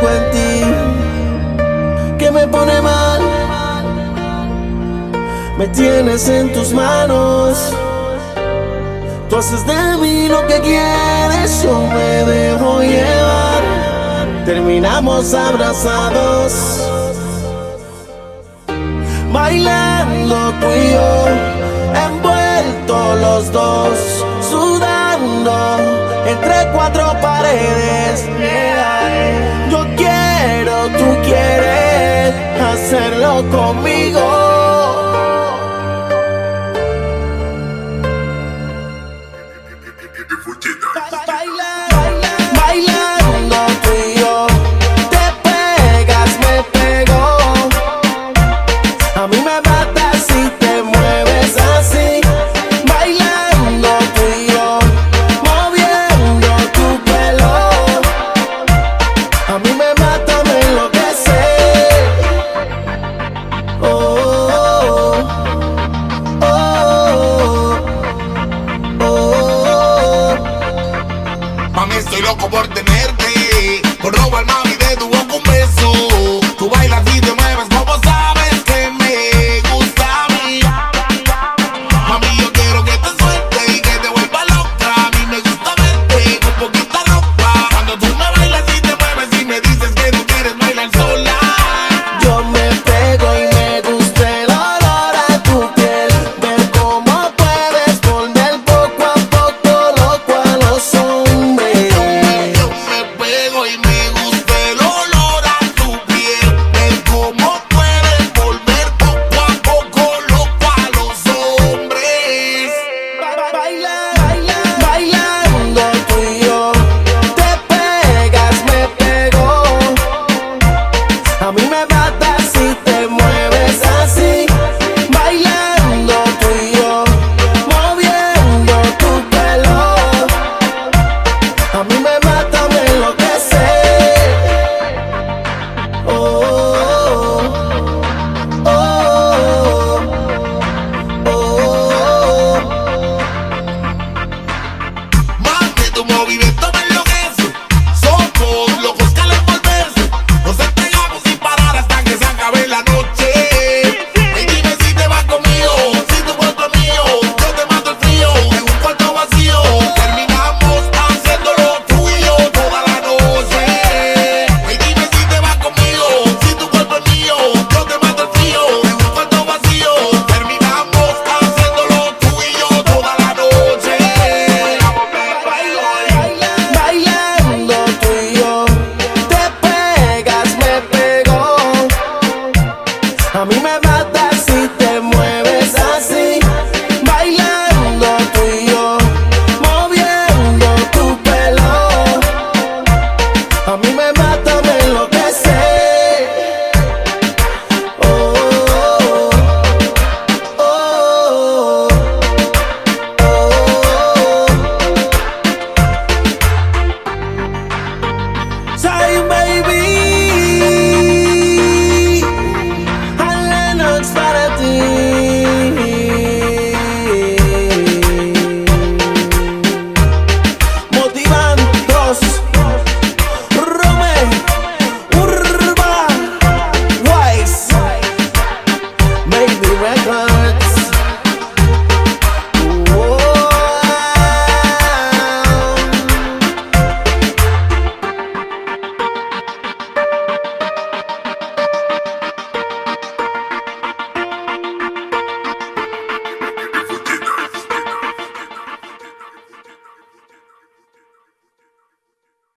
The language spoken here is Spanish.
algo en ti que me pone mal. Me tienes en tus manos. Tú haces de mí lo que quieres, yo me dejo llevar. Terminamos abrazados, bailando tú y yo. conmigo. loco por tenerte. Por robar mami de tu boca no